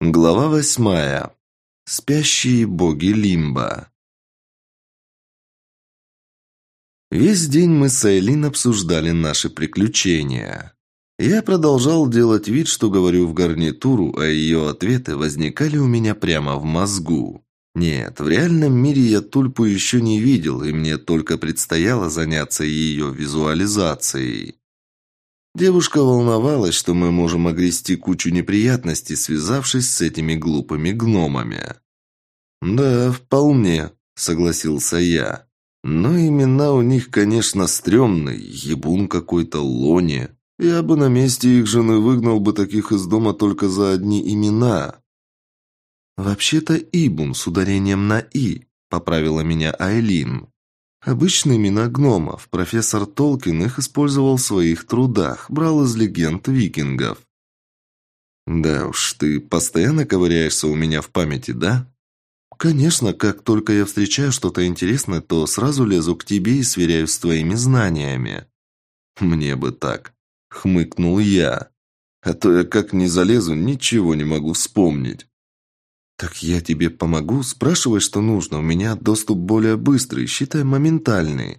Глава восьмая. Спящие боги Лимба. Весь день мы с Айлин обсуждали наши приключения. Я продолжал делать вид, что говорю в гарнитуру, а ее ответы возникали у меня прямо в мозгу. Нет, в реальном мире я тульпу еще не видел, и мне только предстояло заняться ее визуализацией. Девушка волновалась, что мы можем огрести кучу неприятностей, связавшись с этими глупыми гномами. «Да, вполне», — согласился я. «Но имена у них, конечно, стрёмные. Ебун какой-то, Лони. Я бы на месте их жены выгнал бы таких из дома только за одни имена». «Вообще-то Ибун с ударением на «и», — поправила меня Айлин. Обычные имена гномов. Профессор Толкин их использовал в своих трудах, брал из легенд викингов. Да уж, ты постоянно ковыряешься у меня в памяти, да? Конечно, как только я встречаю что-то интересное, то сразу лезу к тебе и сверяюсь с твоими знаниями. Мне бы так, хмыкнул я. А то я как не залезу, ничего не могу вспомнить. «Так я тебе помогу? Спрашивай, что нужно. У меня доступ более быстрый, считай, моментальный».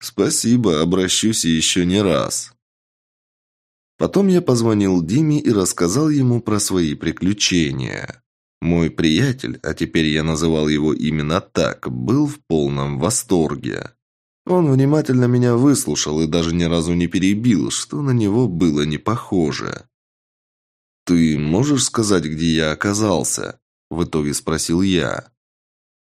«Спасибо, обращусь еще не раз». Потом я позвонил Диме и рассказал ему про свои приключения. Мой приятель, а теперь я называл его именно так, был в полном восторге. Он внимательно меня выслушал и даже ни разу не перебил, что на него было не похоже. «Ты можешь сказать, где я оказался?» В итоге спросил я.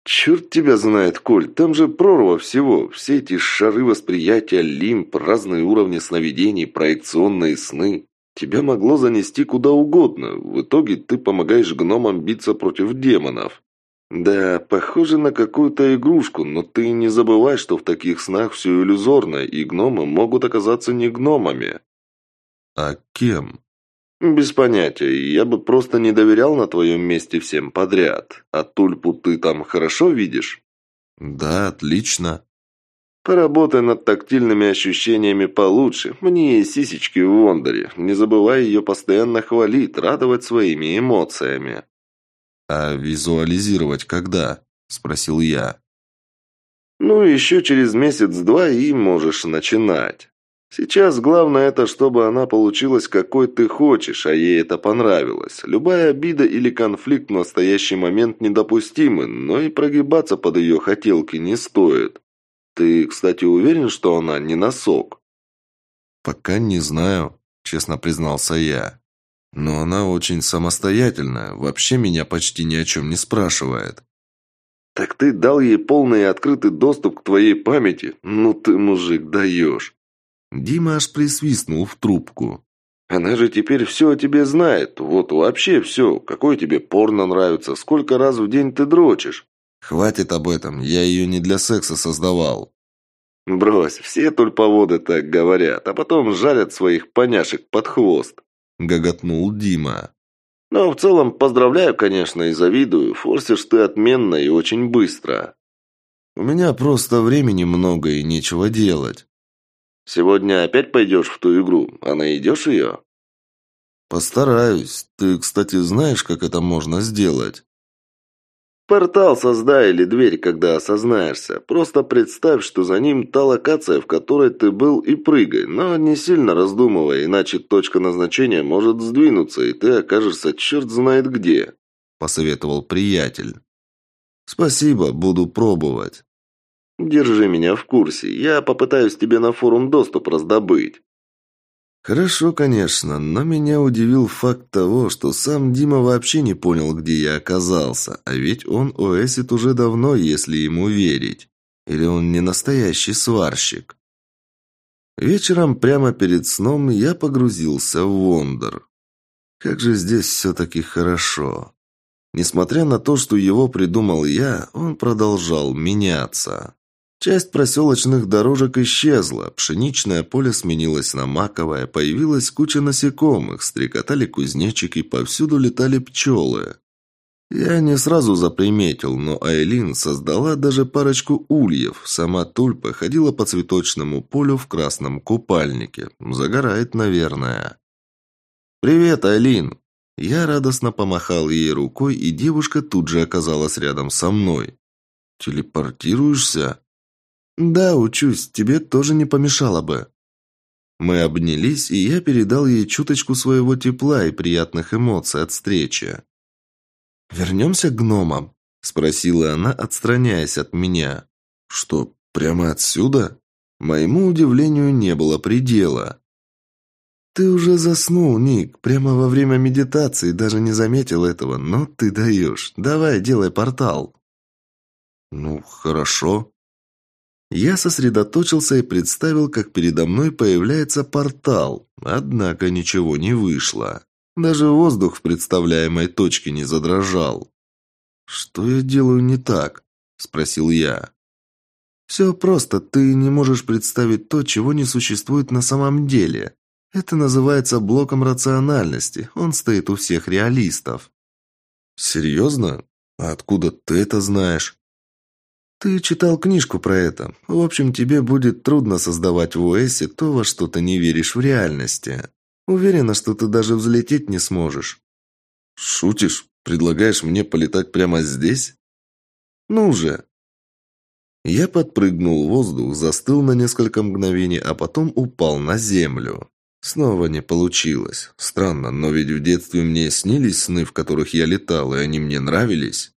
«Черт тебя знает, Коль, там же прорва всего. Все эти шары восприятия, лимп, разные уровни сновидений, проекционные сны. Тебя могло занести куда угодно. В итоге ты помогаешь гномам биться против демонов. Да, похоже на какую-то игрушку, но ты не забывай, что в таких снах все иллюзорно, и гномы могут оказаться не гномами». «А кем?» «Без понятия. Я бы просто не доверял на твоем месте всем подряд. А тульпу ты там хорошо видишь?» «Да, отлично». «Поработай над тактильными ощущениями получше. Мне и сисечки в Вондоре. Не забывай ее постоянно хвалить, радовать своими эмоциями». «А визуализировать когда?» – спросил я. «Ну, еще через месяц-два и можешь начинать». Сейчас главное это, чтобы она получилась какой ты хочешь, а ей это понравилось. Любая обида или конфликт в настоящий момент недопустимы, но и прогибаться под ее хотелки не стоит. Ты, кстати, уверен, что она не носок? Пока не знаю, честно признался я. Но она очень самостоятельная, вообще меня почти ни о чем не спрашивает. Так ты дал ей полный и открытый доступ к твоей памяти? Ну ты, мужик, даешь. Дима аж присвистнул в трубку. «Она же теперь все о тебе знает. Вот вообще все. Какое тебе порно нравится, сколько раз в день ты дрочишь». «Хватит об этом. Я ее не для секса создавал». «Брось, все тульповоды так говорят, а потом жарят своих поняшек под хвост», — гоготнул Дима. «Но в целом поздравляю, конечно, и завидую. Форсишь ты отменно и очень быстро». «У меня просто времени много и нечего делать». Сегодня опять пойдешь в ту игру, а найдешь ее?» «Постараюсь. Ты, кстати, знаешь, как это можно сделать?» «Портал создай или дверь, когда осознаешься. Просто представь, что за ним та локация, в которой ты был, и прыгай, но не сильно раздумывай, иначе точка назначения может сдвинуться, и ты окажешься черт знает где», — посоветовал приятель. «Спасибо, буду пробовать». Держи меня в курсе. Я попытаюсь тебе на форум доступ раздобыть. Хорошо, конечно, но меня удивил факт того, что сам Дима вообще не понял, где я оказался, а ведь он ОСит уже давно, если ему верить. Или он не настоящий сварщик? Вечером, прямо перед сном, я погрузился в Вондор. Как же здесь все-таки хорошо. Несмотря на то, что его придумал я, он продолжал меняться. Часть проселочных дорожек исчезла, пшеничное поле сменилось на маковое, появилась куча насекомых, стрекотали кузнечики, повсюду летали пчелы. Я не сразу заприметил, но Айлин создала даже парочку ульев. Сама Тульпа ходила по цветочному полю в красном купальнике. Загорает, наверное. «Привет, Айлин!» Я радостно помахал ей рукой, и девушка тут же оказалась рядом со мной. «Телепортируешься?» «Да, учусь. Тебе тоже не помешало бы». Мы обнялись, и я передал ей чуточку своего тепла и приятных эмоций от встречи. «Вернемся к гномам?» – спросила она, отстраняясь от меня. «Что, прямо отсюда?» Моему удивлению не было предела. «Ты уже заснул, Ник, прямо во время медитации, даже не заметил этого, но ты даешь. Давай, делай портал». «Ну, хорошо». Я сосредоточился и представил, как передо мной появляется портал, однако ничего не вышло. Даже воздух в представляемой точке не задрожал. «Что я делаю не так?» – спросил я. Все просто, ты не можешь представить то, чего не существует на самом деле. Это называется блоком рациональности. Он стоит у всех реалистов. Серьезно? А откуда ты это знаешь? Ты читал книжку про это. В общем, тебе будет трудно создавать в ОСе то, во что ты не веришь в реальности. Уверена, что ты даже взлететь не сможешь. Шутишь? Предлагаешь мне полетать прямо здесь? Ну же, я подпрыгнул в воздух, застыл на несколько мгновений, а потом упал на землю. Снова не получилось. Странно, но ведь в детстве мне снились сны, в которых я летал, и они мне нравились.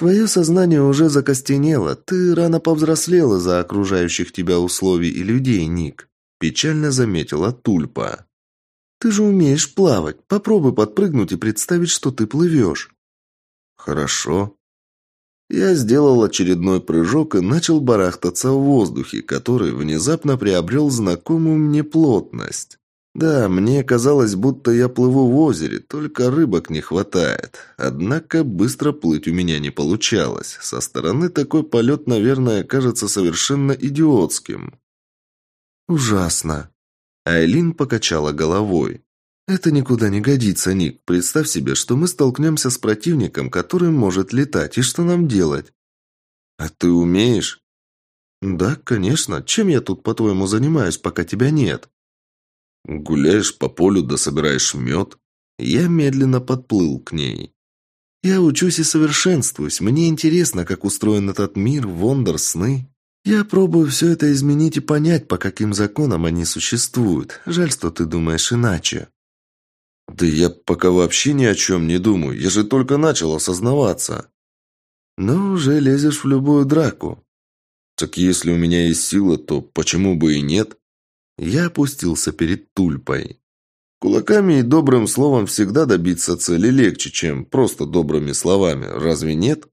Твое сознание уже закостенело. Ты рано повзрослела за окружающих тебя условий и людей, Ник. Печально заметила Тульпа. Ты же умеешь плавать. Попробуй подпрыгнуть и представить, что ты плывешь. Хорошо. Я сделал очередной прыжок и начал барахтаться в воздухе, который внезапно приобрел знакомую мне плотность. Да, мне казалось, будто я плыву в озере, только рыбок не хватает. Однако быстро плыть у меня не получалось. Со стороны такой полет, наверное, кажется совершенно идиотским. Ужасно. Айлин покачала головой. «Это никуда не годится, Ник. Представь себе, что мы столкнемся с противником, который может летать, и что нам делать?» «А ты умеешь?» «Да, конечно. Чем я тут, по-твоему, занимаюсь, пока тебя нет?» «Гуляешь по полю да собираешь мед?» Я медленно подплыл к ней. «Я учусь и совершенствуюсь. Мне интересно, как устроен этот мир, вондер, сны. Я пробую все это изменить и понять, по каким законам они существуют. Жаль, что ты думаешь иначе». «Да я пока вообще ни о чем не думаю. Я же только начал осознаваться». «Ну, уже лезешь в любую драку». «Так если у меня есть сила, то почему бы и нет?» Я опустился перед тульпой. Кулаками и добрым словом всегда добиться цели легче, чем просто добрыми словами. Разве нет?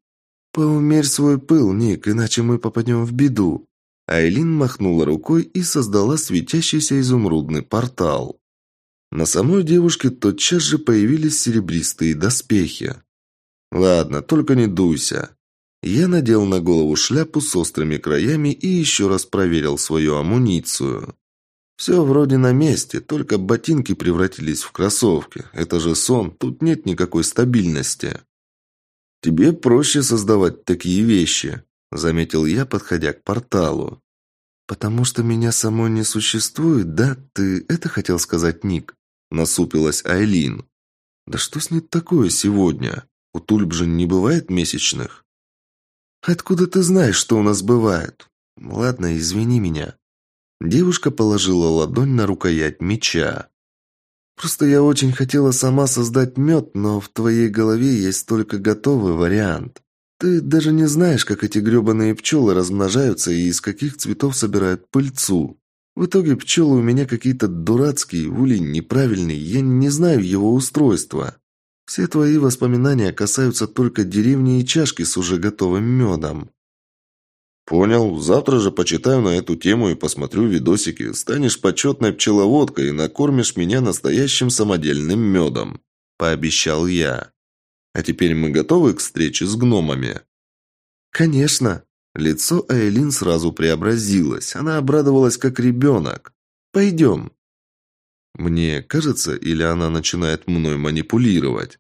«Поумерь свой пыл, Ник, иначе мы попадем в беду». Айлин махнула рукой и создала светящийся изумрудный портал. На самой девушке тотчас же появились серебристые доспехи. «Ладно, только не дуйся». Я надел на голову шляпу с острыми краями и еще раз проверил свою амуницию. Все вроде на месте, только ботинки превратились в кроссовки. Это же сон, тут нет никакой стабильности. «Тебе проще создавать такие вещи», — заметил я, подходя к порталу. «Потому что меня самой не существует, да? Ты это хотел сказать, Ник?» Насупилась Айлин. «Да что с ней такое сегодня? У Тульб же не бывает месячных?» «Откуда ты знаешь, что у нас бывает?» «Ладно, извини меня». Девушка положила ладонь на рукоять меча. «Просто я очень хотела сама создать мед, но в твоей голове есть только готовый вариант. Ты даже не знаешь, как эти гребаные пчелы размножаются и из каких цветов собирают пыльцу. В итоге пчелы у меня какие-то дурацкие, улей неправильный, я не знаю его устройства. Все твои воспоминания касаются только деревни и чашки с уже готовым медом. Понял. Завтра же почитаю на эту тему и посмотрю видосики. Станешь почетной пчеловодкой и накормишь меня настоящим самодельным медом. Пообещал я. А теперь мы готовы к встрече с гномами? Конечно. Лицо Айлин сразу преобразилось. Она обрадовалась, как ребенок. «Пойдем». Мне кажется, или она начинает мной манипулировать?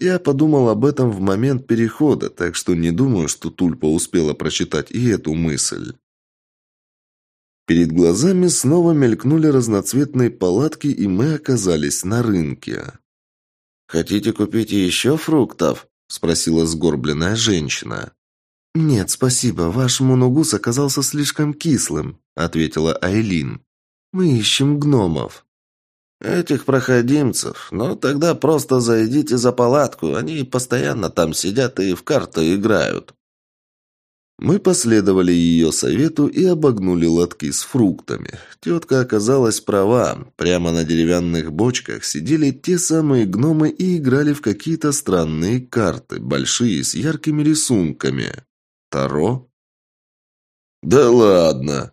Я подумал об этом в момент перехода, так что не думаю, что Тульпа успела прочитать и эту мысль. Перед глазами снова мелькнули разноцветные палатки, и мы оказались на рынке. «Хотите купить еще фруктов?» – спросила сгорбленная женщина. «Нет, спасибо, ваш мунугус оказался слишком кислым», – ответила Айлин. «Мы ищем гномов». «Этих проходимцев? Ну, тогда просто зайдите за палатку, они постоянно там сидят и в карты играют». Мы последовали ее совету и обогнули лотки с фруктами. Тетка оказалась права. Прямо на деревянных бочках сидели те самые гномы и играли в какие-то странные карты, большие, с яркими рисунками. Таро? «Да ладно!»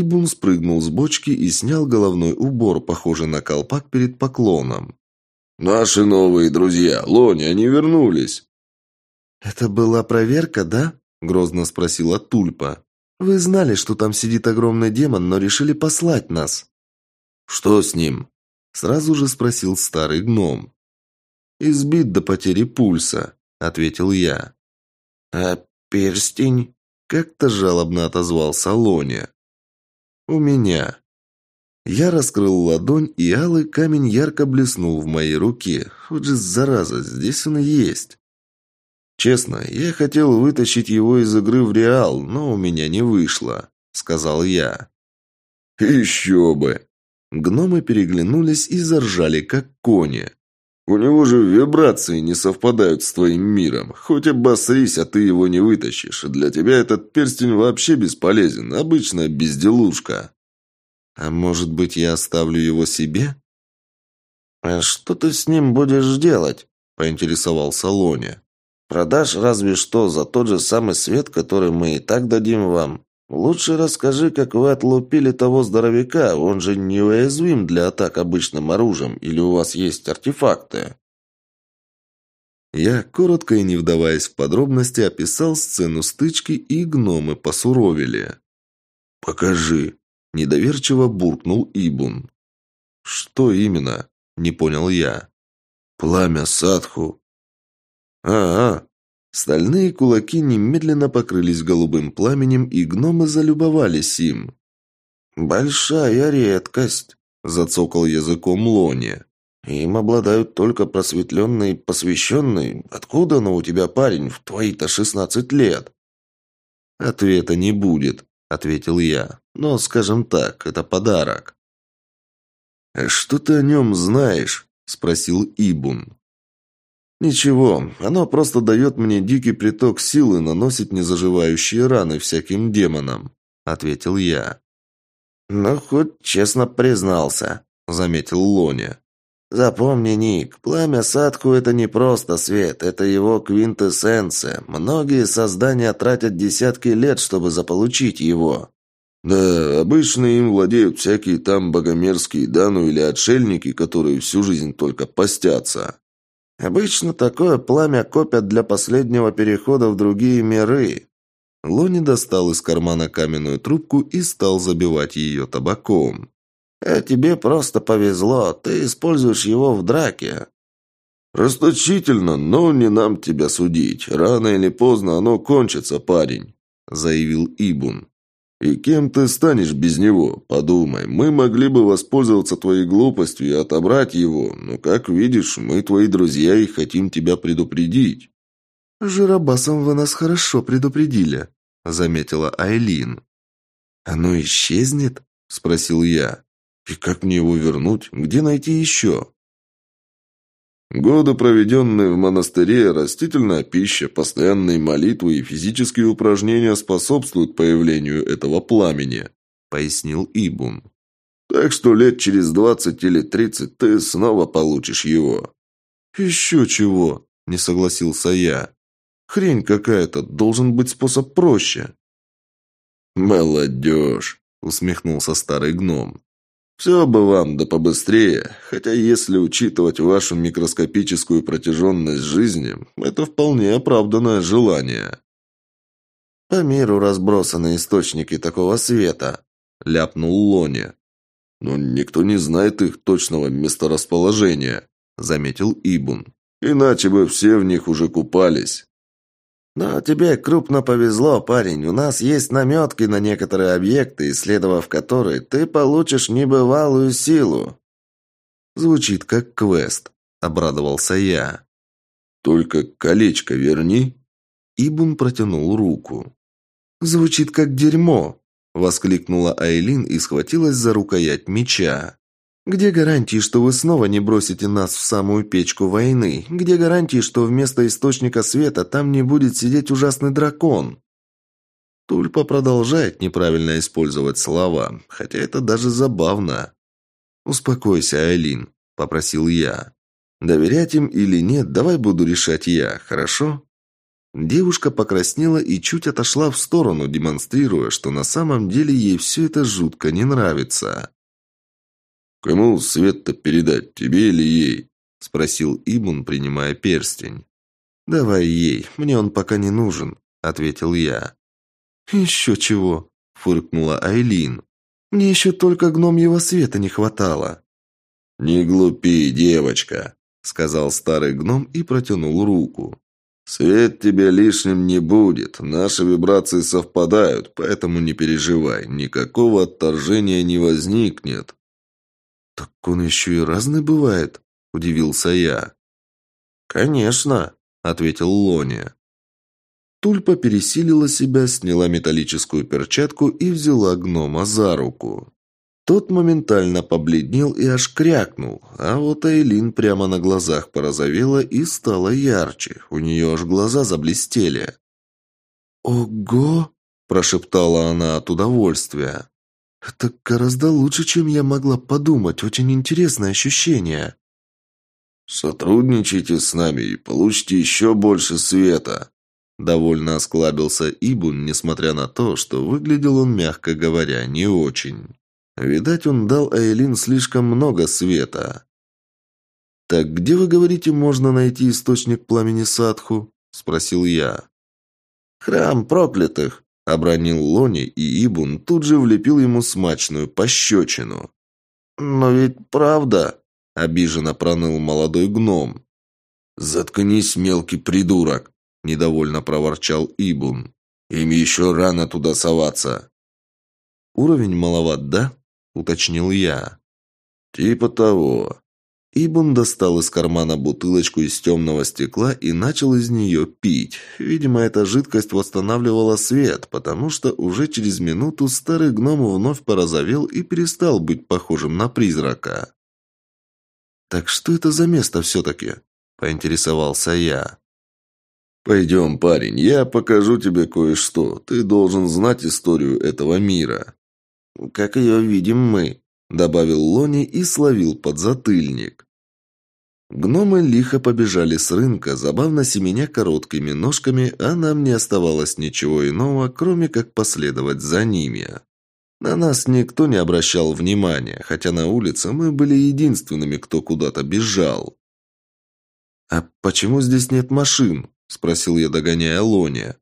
Ибун спрыгнул с бочки и снял головной убор, похожий на колпак перед поклоном. «Наши новые друзья, Лони, они вернулись!» «Это была проверка, да?» Грозно спросила Тульпа. «Вы знали, что там сидит огромный демон, но решили послать нас». «Что с ним?» Сразу же спросил старый гном. «Избит до потери пульса», — ответил я. «А перстень?» — как-то жалобно отозвался Лоня. «У меня». Я раскрыл ладонь, и алый камень ярко блеснул в моей руке. Вот же зараза, здесь он есть. «Честно, я хотел вытащить его из игры в Реал, но у меня не вышло», — сказал я. «Еще бы!» Гномы переглянулись и заржали, как кони. «У него же вибрации не совпадают с твоим миром. Хоть обосрись, а ты его не вытащишь. Для тебя этот перстень вообще бесполезен. Обычная безделушка». «А может быть, я оставлю его себе?» «А что ты с ним будешь делать?» – поинтересовался Лоня. Продашь разве что за тот же самый свет, который мы и так дадим вам. Лучше расскажи, как вы отлупили того здоровяка, он же неуязвим для атак обычным оружием, или у вас есть артефакты?» Я, коротко и не вдаваясь в подробности, описал сцену стычки, и гномы посуровили. «Покажи», – недоверчиво буркнул Ибун. «Что именно?» – не понял я. «Пламя Садху», а, Стальные кулаки немедленно покрылись голубым пламенем, и гномы залюбовались им. «Большая редкость», — зацокал языком Лони. «Им обладают только просветленные посвященные. Откуда оно у тебя, парень, в твои-то шестнадцать лет?» «Ответа не будет», — ответил я. «Но, скажем так, это подарок». «Что ты о нем знаешь?» — спросил Ибун. «Ничего, оно просто дает мне дикий приток силы наносить незаживающие раны всяким демонам», — ответил я. «Ну, хоть честно признался», — заметил Лоня. «Запомни, Ник, пламя Садку — это не просто свет, это его квинтэссенция. Многие создания тратят десятки лет, чтобы заполучить его». «Да, обычно им владеют всякие там богомерзкие дану или отшельники, которые всю жизнь только постятся», Обычно такое пламя копят для последнего перехода в другие миры. Лони достал из кармана каменную трубку и стал забивать ее табаком. «А тебе просто повезло, ты используешь его в драке». «Расточительно, но не нам тебя судить. Рано или поздно оно кончится, парень», — заявил Ибун. «И кем ты станешь без него? Подумай, мы могли бы воспользоваться твоей глупостью и отобрать его, но, как видишь, мы твои друзья и хотим тебя предупредить». «Жиробасом вы нас хорошо предупредили», — заметила Айлин. «Оно исчезнет?» — спросил я. «И как мне его вернуть? Где найти еще?» Годы, проведенные в монастыре, растительная пища, постоянные молитвы и физические упражнения способствуют появлению этого пламени», — пояснил Ибун. «Так что лет через двадцать или тридцать ты снова получишь его». «Еще чего?» — не согласился я. «Хрень какая-то, должен быть способ проще». «Молодежь!» — усмехнулся старый гном. Все бы вам, да побыстрее. Хотя если учитывать вашу микроскопическую протяженность жизни, это вполне оправданное желание. По миру разбросаны источники такого света, ляпнул Лони. Но никто не знает их точного месторасположения, заметил Ибун. Иначе бы все в них уже купались. «Но тебе крупно повезло, парень. У нас есть наметки на некоторые объекты, исследовав которые, ты получишь небывалую силу». «Звучит как квест», — обрадовался я. «Только колечко верни». Ибун протянул руку. «Звучит как дерьмо!» – воскликнула Айлин и схватилась за рукоять меча. «Где гарантии, что вы снова не бросите нас в самую печку войны? Где гарантии, что вместо источника света там не будет сидеть ужасный дракон?» Тульпа продолжает неправильно использовать слова, хотя это даже забавно. «Успокойся, Айлин», – попросил я. «Доверять им или нет, давай буду решать я, хорошо?» Девушка покраснела и чуть отошла в сторону, демонстрируя, что на самом деле ей все это жутко не нравится. «Кому свет-то передать, тебе или ей?» – спросил Ибун, принимая перстень. «Давай ей, мне он пока не нужен», – ответил я. «Еще чего?» – фыркнула Айлин. «Мне еще только гномьего света не хватало». «Не глупи, девочка», – сказал старый гном и протянул руку. «Свет тебе лишним не будет. Наши вибрации совпадают, поэтому не переживай. Никакого отторжения не возникнет». «Так он еще и разный бывает?» – удивился я. «Конечно», – ответил Лоня. Тульпа пересилила себя, сняла металлическую перчатку и взяла гнома за руку. Тот моментально побледнел и аж крякнул, а вот Эйлин прямо на глазах порозовела и стала ярче. У нее аж глаза заблестели. «Ого!» – прошептала она от удовольствия. «Это гораздо лучше, чем я могла подумать. Очень интересное ощущение». «Сотрудничайте с нами и получите еще больше света», Довольно осклабился Ибун, несмотря на то, что выглядел он, мягко говоря, не очень. Видать, он дал Айлин слишком много света. «Так где, вы говорите, можно найти источник пламени Садху?» – спросил я. «Храм проклятых», – обронил Лони, и Ибун тут же влепил ему смачную пощечину. «Но ведь правда», – обиженно проныл молодой гном. «Заткнись, мелкий придурок», – недовольно проворчал Ибун. «Им еще рано туда соваться». «Уровень маловат, да?» – уточнил я. «Типа того». Ибн достал из кармана бутылочку из темного стекла и начал из нее пить. Видимо, эта жидкость восстанавливала свет, потому что уже через минуту старый гном вновь порозовел и перестал быть похожим на призрака. «Так что это за место все-таки?» – поинтересовался я. «Пойдем, парень, я покажу тебе кое-что. Ты должен знать историю этого мира». «Как ее видим мы», – добавил Лони и словил подзатыльник. Гномы лихо побежали с рынка, забавно семеня короткими ножками, а нам не оставалось ничего иного, кроме как последовать за ними. На нас никто не обращал внимания, хотя на улице мы были единственными, кто куда-то бежал. «А почему здесь нет машин?» – спросил я, догоняя Лони.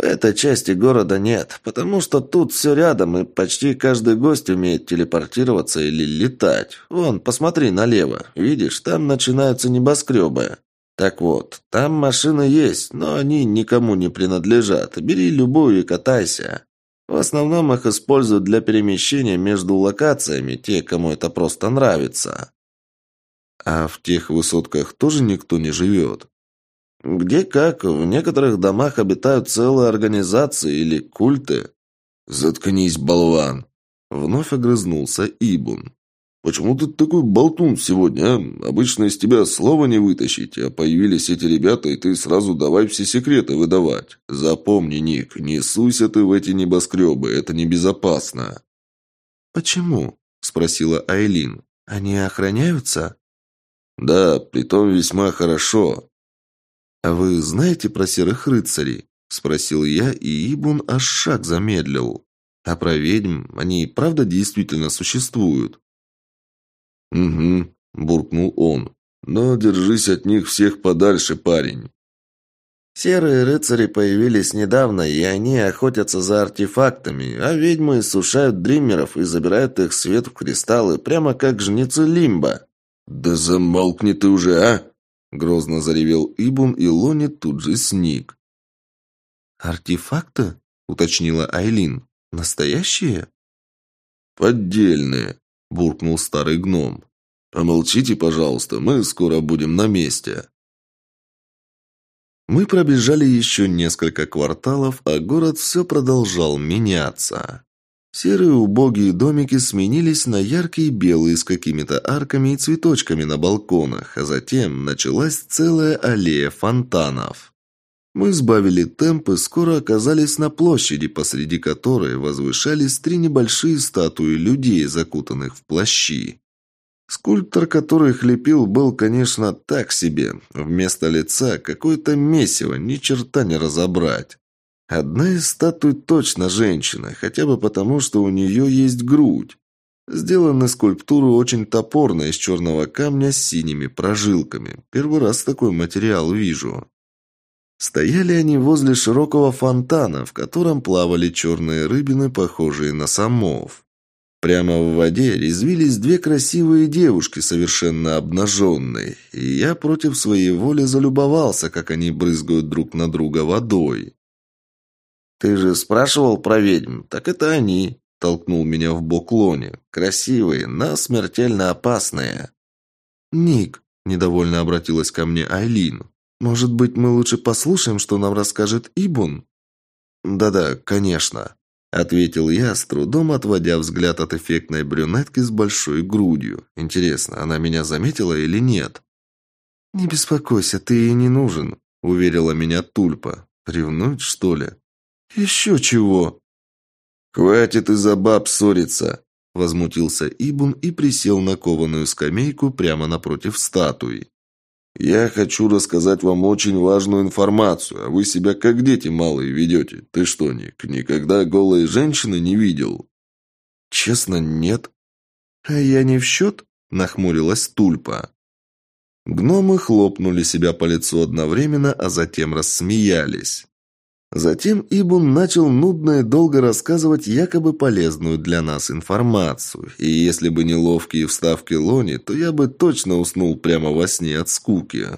Этой части города нет, потому что тут все рядом, и почти каждый гость умеет телепортироваться или летать. Вон, посмотри налево. Видишь, там начинаются небоскребы. Так вот, там машины есть, но они никому не принадлежат. Бери любую и катайся. В основном их используют для перемещения между локациями, те, кому это просто нравится. А в тех высотках тоже никто не живет? Где как, в некоторых домах обитают целые организации или культы. Заткнись, болван. Вновь огрызнулся Ибун. «Почему ты такой болтун сегодня, а? Обычно из тебя слова не вытащить, а появились эти ребята, и ты сразу давай все секреты выдавать. Запомни, Ник, не суйся ты в эти небоскребы, это небезопасно». «Почему?» – спросила Айлин. «Они охраняются?» «Да, притом весьма хорошо. «А вы знаете про серых рыцарей?» – спросил я, и Ибун аж шаг замедлил. «А про ведьм они правда действительно существуют?» «Угу», – буркнул он. «Но держись от них всех подальше, парень». Серые рыцари появились недавно, и они охотятся за артефактами, а ведьмы сушают дримеров и забирают их свет в кристаллы, прямо как жнецы Лимба. «Да замолкни ты уже, а!» Грозно заревел Ибун, и Лони тут же сник. «Артефакты?» – уточнила Айлин. «Настоящие?» «Поддельные», – буркнул старый гном. «Помолчите, пожалуйста, мы скоро будем на месте». Мы пробежали еще несколько кварталов, а город все продолжал меняться. Серые убогие домики сменились на яркие белые с какими-то арками и цветочками на балконах, а затем началась целая аллея фонтанов. Мы сбавили темп и скоро оказались на площади, посреди которой возвышались три небольшие статуи людей, закутанных в плащи. Скульптор, который лепил, был, конечно, так себе. Вместо лица какое-то месиво, ни черта не разобрать. Одна из статуй точно женщина, хотя бы потому, что у нее есть грудь. Сделаны скульптуры очень топорно из черного камня с синими прожилками. Первый раз такой материал вижу. Стояли они возле широкого фонтана, в котором плавали черные рыбины, похожие на самов. Прямо в воде резвились две красивые девушки, совершенно обнаженные, и я против своей воли залюбовался, как они брызгают друг на друга водой. «Ты же спрашивал про ведьм? Так это они!» Толкнул меня в бок Лони. «Красивые, но смертельно опасные». «Ник», – недовольно обратилась ко мне Айлин. «Может быть, мы лучше послушаем, что нам расскажет Ибун?» «Да-да, конечно», – ответил я, с трудом отводя взгляд от эффектной брюнетки с большой грудью. «Интересно, она меня заметила или нет?» «Не беспокойся, ты ей не нужен», – уверила меня Тульпа. «Ревнуть, что ли?» «Еще чего?» «Хватит из-за баб ссориться!» Возмутился Ибун и присел на кованую скамейку прямо напротив статуи. «Я хочу рассказать вам очень важную информацию, а вы себя как дети малые ведете. Ты что, Ник, никогда голые женщины не видел?» «Честно, нет». «А я не в счет?» – нахмурилась Тульпа. Гномы хлопнули себя по лицу одновременно, а затем рассмеялись. Затем Ибун начал нудно и долго рассказывать якобы полезную для нас информацию, и если бы не ловкие вставки Лони, то я бы точно уснул прямо во сне от скуки.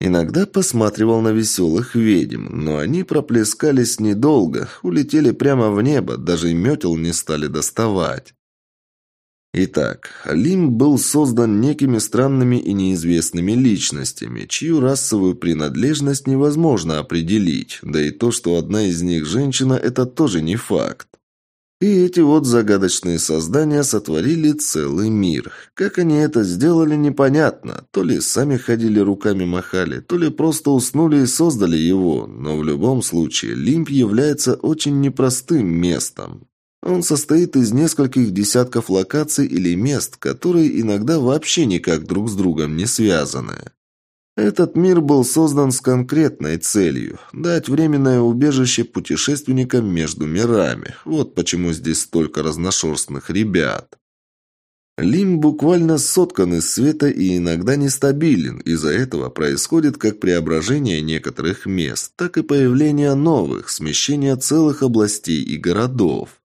Иногда посматривал на веселых ведьм, но они проплескались недолго, улетели прямо в небо, даже метел не стали доставать. Итак, Лим был создан некими странными и неизвестными личностями, чью расовую принадлежность невозможно определить, да и то, что одна из них женщина, это тоже не факт. И эти вот загадочные создания сотворили целый мир. Как они это сделали, непонятно. То ли сами ходили руками махали, то ли просто уснули и создали его, но в любом случае Лимп является очень непростым местом. Он состоит из нескольких десятков локаций или мест, которые иногда вообще никак друг с другом не связаны. Этот мир был создан с конкретной целью – дать временное убежище путешественникам между мирами. Вот почему здесь столько разношерстных ребят. Лим буквально соткан из света и иногда нестабилен, из-за этого происходит как преображение некоторых мест, так и появление новых, смещение целых областей и городов.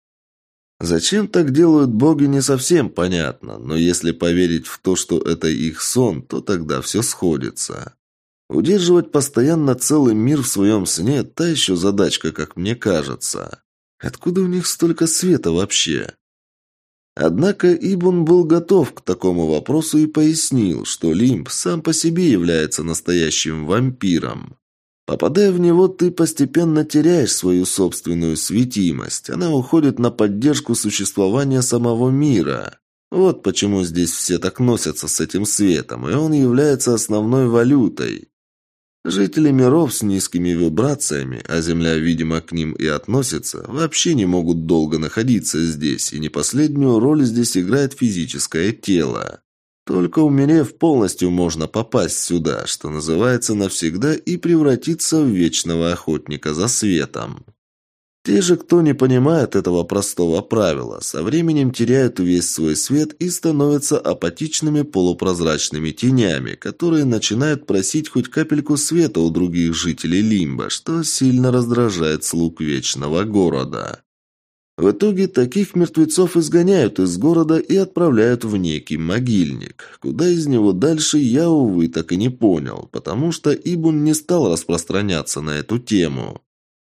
Зачем так делают боги, не совсем понятно, но если поверить в то, что это их сон, то тогда все сходится. Удерживать постоянно целый мир в своем сне – та еще задачка, как мне кажется. Откуда у них столько света вообще? Однако Ибун был готов к такому вопросу и пояснил, что Лимб сам по себе является настоящим вампиром. Попадая в него, ты постепенно теряешь свою собственную светимость. Она уходит на поддержку существования самого мира. Вот почему здесь все так носятся с этим светом, и он является основной валютой. Жители миров с низкими вибрациями, а Земля, видимо, к ним и относится, вообще не могут долго находиться здесь, и не последнюю роль здесь играет физическое тело. Только умерев полностью можно попасть сюда, что называется навсегда, и превратиться в вечного охотника за светом. Те же, кто не понимает этого простого правила, со временем теряют весь свой свет и становятся апатичными полупрозрачными тенями, которые начинают просить хоть капельку света у других жителей Лимба, что сильно раздражает слуг Вечного Города. В итоге таких мертвецов изгоняют из города и отправляют в некий могильник. Куда из него дальше, я, увы, так и не понял, потому что Ибун не стал распространяться на эту тему.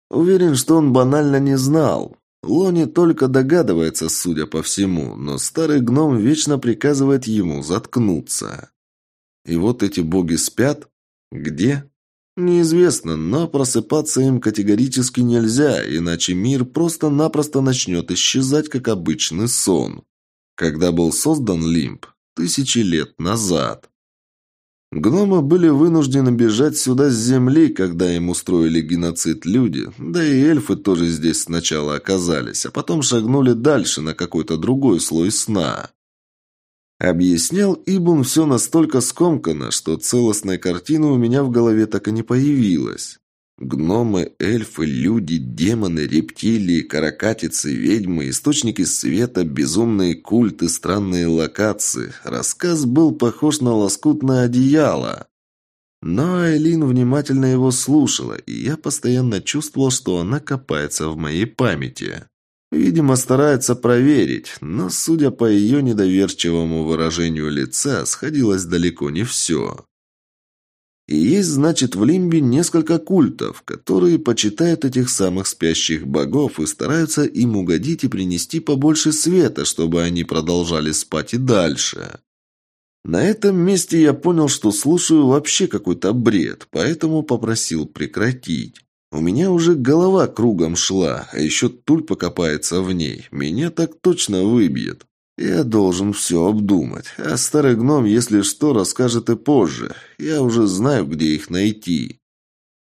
Уверен, что он банально не знал. Лони только догадывается, судя по всему, но старый гном вечно приказывает ему заткнуться. И вот эти боги спят? Где? Неизвестно, но просыпаться им категорически нельзя, иначе мир просто-напросто начнет исчезать, как обычный сон. Когда был создан Лимб? Тысячи лет назад. Гномы были вынуждены бежать сюда с земли, когда им устроили геноцид люди, да и эльфы тоже здесь сначала оказались, а потом шагнули дальше на какой-то другой слой сна. Объяснял Ибун все настолько скомканно, что целостной картины у меня в голове так и не появилась. Гномы, эльфы, люди, демоны, рептилии, каракатицы, ведьмы, источники света, безумные культы, странные локации. Рассказ был похож на лоскутное одеяло. Но Айлин внимательно его слушала, и я постоянно чувствовал, что она копается в моей памяти. Видимо, старается проверить, но, судя по ее недоверчивому выражению лица, сходилось далеко не все. И есть, значит, в Лимбе несколько культов, которые почитают этих самых спящих богов и стараются им угодить и принести побольше света, чтобы они продолжали спать и дальше. На этом месте я понял, что слушаю вообще какой-то бред, поэтому попросил прекратить. У меня уже голова кругом шла, а еще туль покопается в ней. Меня так точно выбьет. Я должен все обдумать, а старый гном, если что, расскажет и позже. Я уже знаю, где их найти.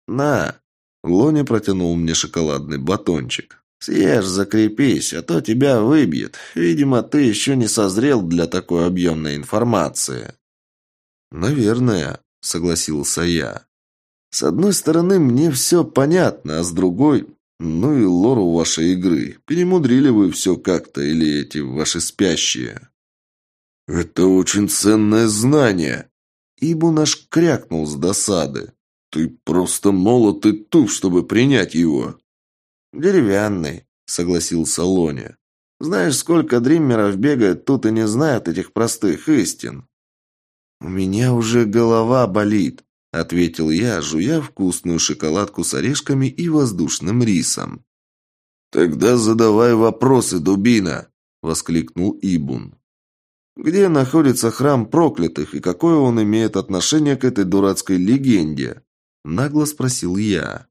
На. Лони протянул мне шоколадный батончик. Съешь, закрепись, а то тебя выбьет. Видимо, ты еще не созрел для такой объемной информации. Наверное, согласился я. С одной стороны, мне все понятно, а с другой, ну и лору вашей игры. Перемудрили вы все как-то, или эти ваши спящие. Это очень ценное знание. Ибу наш крякнул с досады. Ты просто молод и туп, чтобы принять его. Деревянный, согласился Лоня. Знаешь, сколько дриммеров бегает тут и не знают этих простых истин. У меня уже голова болит, ответил я, жуя вкусную шоколадку с орешками и воздушным рисом. Тогда задавай вопросы, дубина, воскликнул Ибун. Где находится храм проклятых и какое он имеет отношение к этой дурацкой легенде? нагло спросил я.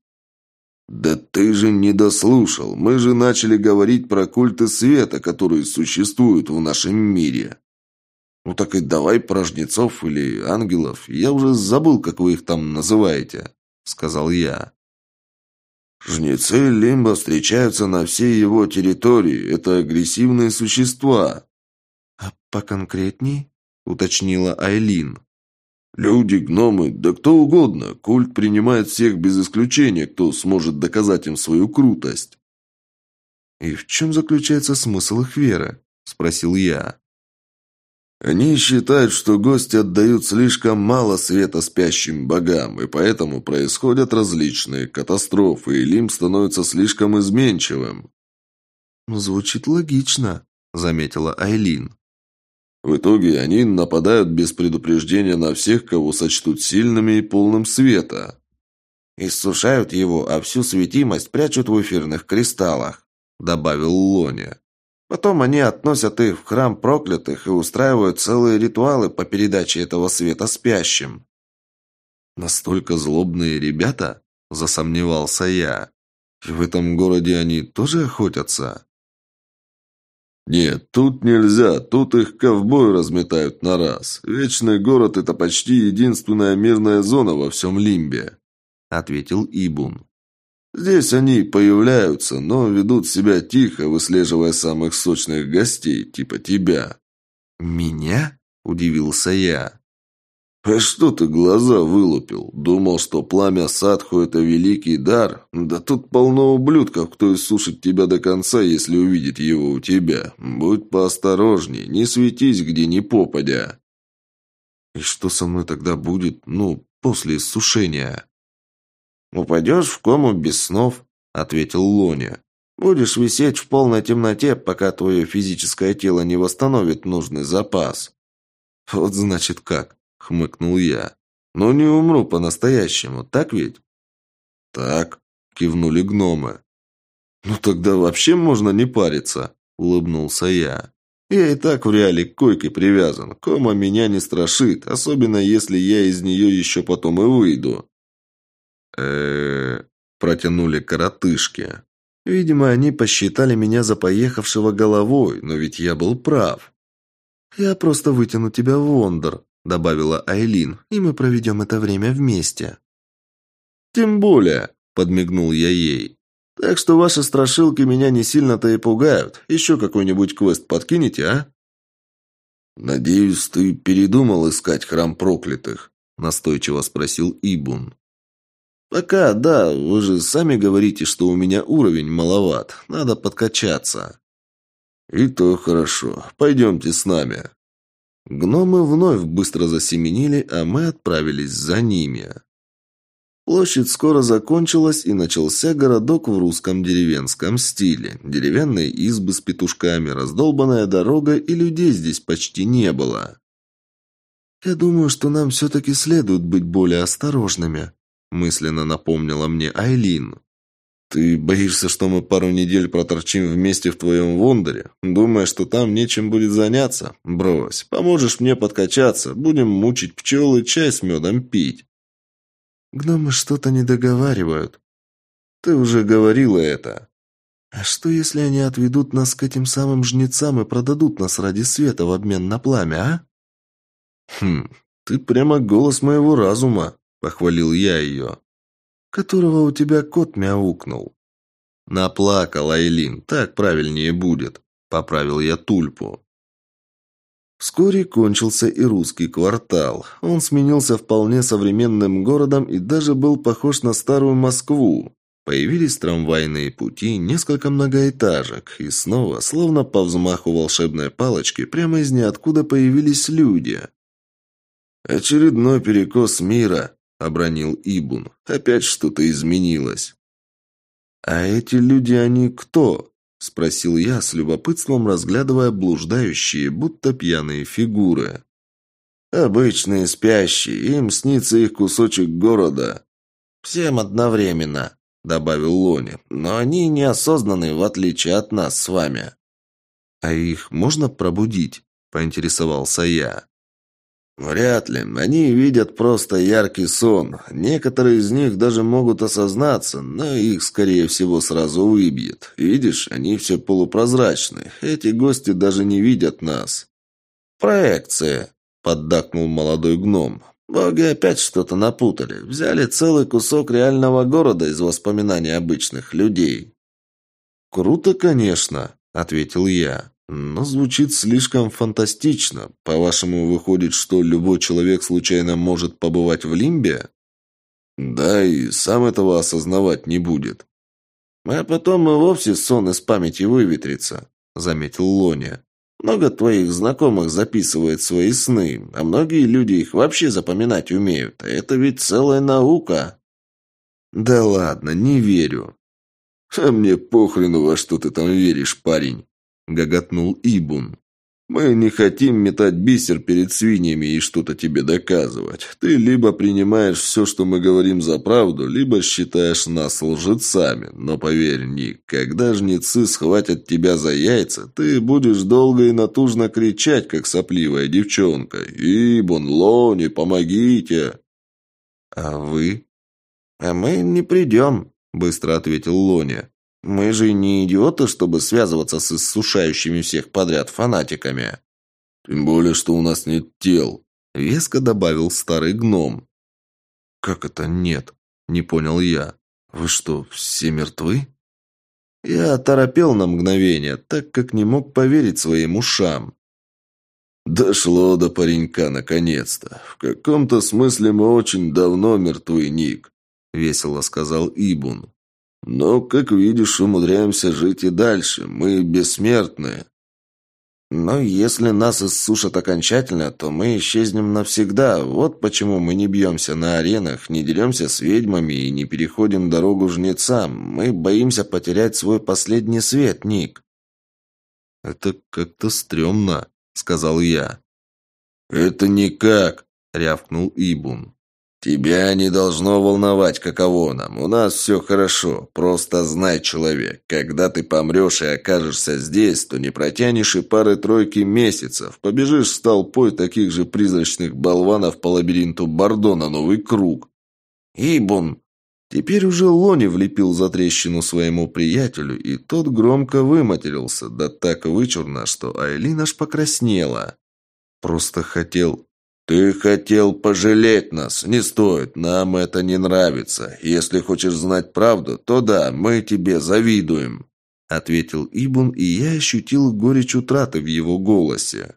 Да ты же не дослушал. Мы же начали говорить про культы света, которые существуют в нашем мире. «Ну так и давай про жнецов или ангелов. Я уже забыл, как вы их там называете», — сказал я. «Жнецы Лимба встречаются на всей его территории. Это агрессивные существа». «А поконкретней?» — уточнила Айлин. «Люди, гномы, да кто угодно. Культ принимает всех без исключения, кто сможет доказать им свою крутость». «И в чем заключается смысл их веры?» – спросил я. Они считают, что гости отдают слишком мало света спящим богам, и поэтому происходят различные катастрофы, и Лим становится слишком изменчивым. «Звучит логично», — заметила Айлин. В итоге они нападают без предупреждения на всех, кого сочтут сильными и полным света. «Иссушают его, а всю светимость прячут в эфирных кристаллах», — добавил Лоня. Потом они относят их в храм проклятых и устраивают целые ритуалы по передаче этого света спящим. Настолько злобные ребята, засомневался я. В этом городе они тоже охотятся? Нет, тут нельзя, тут их ковбои разметают на раз. Вечный город это почти единственная мирная зона во всем Лимбе, ответил Ибун. Здесь они появляются, но ведут себя тихо, выслеживая самых сочных гостей, типа тебя». «Меня?» – удивился я. «А что ты глаза вылупил? Думал, что пламя Садху – это великий дар? Да тут полно ублюдков, кто иссушит тебя до конца, если увидит его у тебя. Будь поосторожней, не светись, где ни попадя». «И что со мной тогда будет, ну, после иссушения?» «Упадешь в кому без снов», — ответил Лоня. «Будешь висеть в полной темноте, пока твое физическое тело не восстановит нужный запас». «Вот значит как», — хмыкнул я. «Но не умру по-настоящему, так ведь?» «Так», — кивнули гномы. «Ну тогда вообще можно не париться», – улыбнулся я. «Я и так в реале к койке привязан. Кома меня не страшит, особенно если я из нее еще потом и выйду». Э протянули коротышки. Видимо, они посчитали меня за поехавшего головой, но ведь я был прав. «Я просто вытяну тебя в Вондер», – добавила Айлин, – «и мы проведем это время вместе». «Тем более», – подмигнул я ей. Так что ваши страшилки меня не сильно-то и пугают. Еще какой-нибудь квест подкинете, а? Надеюсь, ты передумал искать храм проклятых, настойчиво спросил Ибун. Пока, да, вы же сами говорите, что у меня уровень маловат. Надо подкачаться. И то хорошо. Пойдемте с нами. Гномы вновь быстро засеменили, а мы отправились за ними. Площадь скоро закончилась, и начался городок в русском деревенском стиле. Деревянные избы с петушками, раздолбанная дорога, и людей здесь почти не было. «Я думаю, что нам все-таки следует быть более осторожными», мысленно напомнила мне Айлин. «Ты боишься, что мы пару недель проторчим вместе в твоем Вондере? Думаешь, что там нечем будет заняться? Брось, поможешь мне подкачаться, будем мучить пчел и чай с медом пить». Гномы что-то не договаривают. Ты уже говорила это. А что, если они отведут нас к этим самым жнецам и продадут нас ради света в обмен на пламя, а? Хм, ты прямо голос моего разума, похвалил я ее. Которого у тебя кот мяукнул. Наплакал Айлин, так правильнее будет, поправил я Тульпу. Вскоре кончился и русский квартал. Он сменился вполне современным городом и даже был похож на старую Москву. Появились трамвайные пути, несколько многоэтажек, и снова, словно по взмаху волшебной палочки, прямо из ниоткуда появились люди. «Очередной перекос мира», — обронил Ибун. «Опять что-то изменилось». «А эти люди, они кто?» – спросил я с любопытством, разглядывая блуждающие, будто пьяные фигуры. «Обычные спящие, им снится их кусочек города». «Всем одновременно», – добавил Лони, – «но они неосознанные, в отличие от нас с вами». «А их можно пробудить?» – поинтересовался я. Вряд ли. Они видят просто яркий сон. Некоторые из них даже могут осознаться, но их, скорее всего, сразу выбьет. Видишь, они все полупрозрачны. Эти гости даже не видят нас. «Проекция», — поддакнул молодой гном. «Боги опять что-то напутали. Взяли целый кусок реального города из воспоминаний обычных людей». «Круто, конечно», — ответил я. Но звучит слишком фантастично. По-вашему, выходит, что любой человек случайно может побывать в лимбе? Да, и сам этого осознавать не будет. А потом и вовсе сон из памяти выветрится, заметил Лоня. Много твоих знакомых записывает свои сны, а многие люди их вообще запоминать умеют. А это ведь целая наука. Да ладно, не верю. А мне похрену, во что ты там веришь, парень. – гоготнул Ибун. «Мы не хотим метать бисер перед свиньями и что-то тебе доказывать. Ты либо принимаешь все, что мы говорим за правду, либо считаешь нас лжецами. Но поверь, Ник, когда жнецы схватят тебя за яйца, ты будешь долго и натужно кричать, как сопливая девчонка. «Ибун, Лони, помогите!» «А вы?» «А мы не придем», – быстро ответил Лоня. Мы же не идиоты, чтобы связываться с иссушающими всех подряд фанатиками. Тем более, что у нас нет тел, веско добавил старый гном. Как это нет? Не понял я. Вы что, все мертвы? Я оторопел на мгновение, так как не мог поверить своим ушам. «Дошло до паренька наконец-то. В каком-то смысле мы очень давно мертвы, Ник», — весело сказал Ибун. Но, как видишь, умудряемся жить и дальше. Мы бессмертные. Но если нас иссушат окончательно, то мы исчезнем навсегда. Вот почему мы не бьемся на аренах, не деремся с ведьмами и не переходим дорогу жнецам. Мы боимся потерять свой последний свет, Ник. «Это как-то стрёмно», — сказал я. «Это никак», — рявкнул Ибун. «Тебя не должно волновать, каково нам. У нас все хорошо. Просто знай, человек, когда ты помрешь и окажешься здесь, то не протянешь и пары-тройки месяцев. Побежишь с толпой таких же призрачных болванов по лабиринту Бордо на новый круг». «Ибун!» Теперь уже Лони влепил за трещину своему приятелю, и тот громко выматерился, да так вычурно, что Айлин аж покраснела. «Просто хотел «Ты хотел пожалеть нас. Не стоит. Нам это не нравится. Если хочешь знать правду, то да, мы тебе завидуем», — ответил Ибун, и я ощутил горечь утраты в его голосе.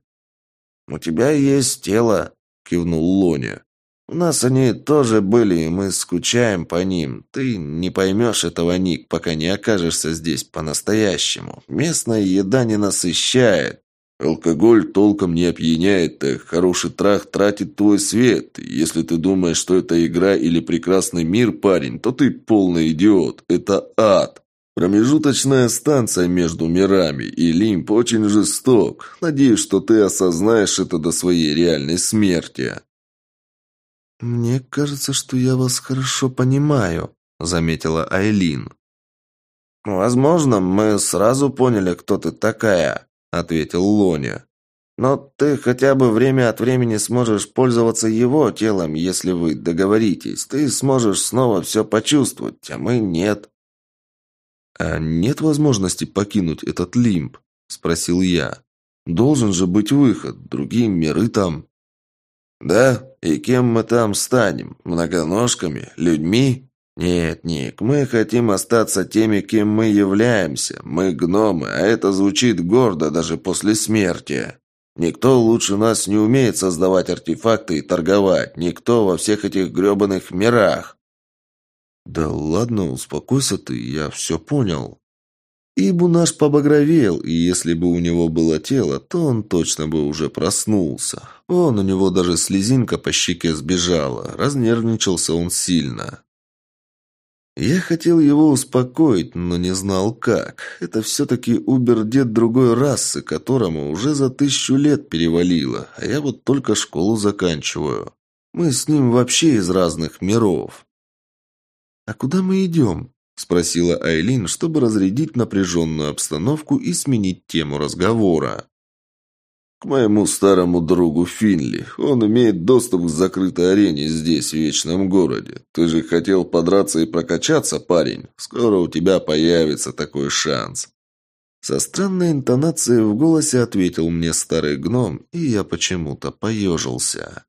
«У тебя есть тело», — кивнул Лоня. «У нас они тоже были, и мы скучаем по ним. Ты не поймешь этого, Ник, пока не окажешься здесь по-настоящему. Местная еда не насыщает. Алкоголь толком не опьяняет, так хороший трах тратит твой свет. Если ты думаешь, что это игра или прекрасный мир, парень, то ты полный идиот. Это ад. Промежуточная станция между мирами, и Лимп очень жесток. Надеюсь, что ты осознаешь это до своей реальной смерти. «Мне кажется, что я вас хорошо понимаю», — заметила Айлин. «Возможно, мы сразу поняли, кто ты такая», ответил Лоня. «Но ты хотя бы время от времени сможешь пользоваться его телом, если вы договоритесь. Ты сможешь снова все почувствовать, а мы нет». «А нет возможности покинуть этот лимб?» – спросил я. «Должен же быть выход, другие миры там». «Да? И кем мы там станем? Многоножками? Людьми?» «Нет, Ник, мы хотим остаться теми, кем мы являемся. Мы гномы, а это звучит гордо даже после смерти. Никто лучше нас не умеет создавать артефакты и торговать. Никто во всех этих гребаных мирах». «Да ладно, успокойся ты, я все понял». Ибу наш побагровел, и если бы у него было тело, то он точно бы уже проснулся. Он у него даже слезинка по щеке сбежала, разнервничался он сильно. Я хотел его успокоить, но не знал как. Это все-таки убер-дед другой расы, которому уже за тысячу лет перевалило, а я вот только школу заканчиваю. Мы с ним вообще из разных миров. «А куда мы идем?» – спросила Айлин, чтобы разрядить напряженную обстановку и сменить тему разговора. Моему старому другу Финли. Он имеет доступ к закрытой арене здесь, в Вечном Городе. Ты же хотел подраться и прокачаться, парень. Скоро у тебя появится такой шанс». Со странной интонацией в голосе ответил мне старый гном, и я почему-то поежился.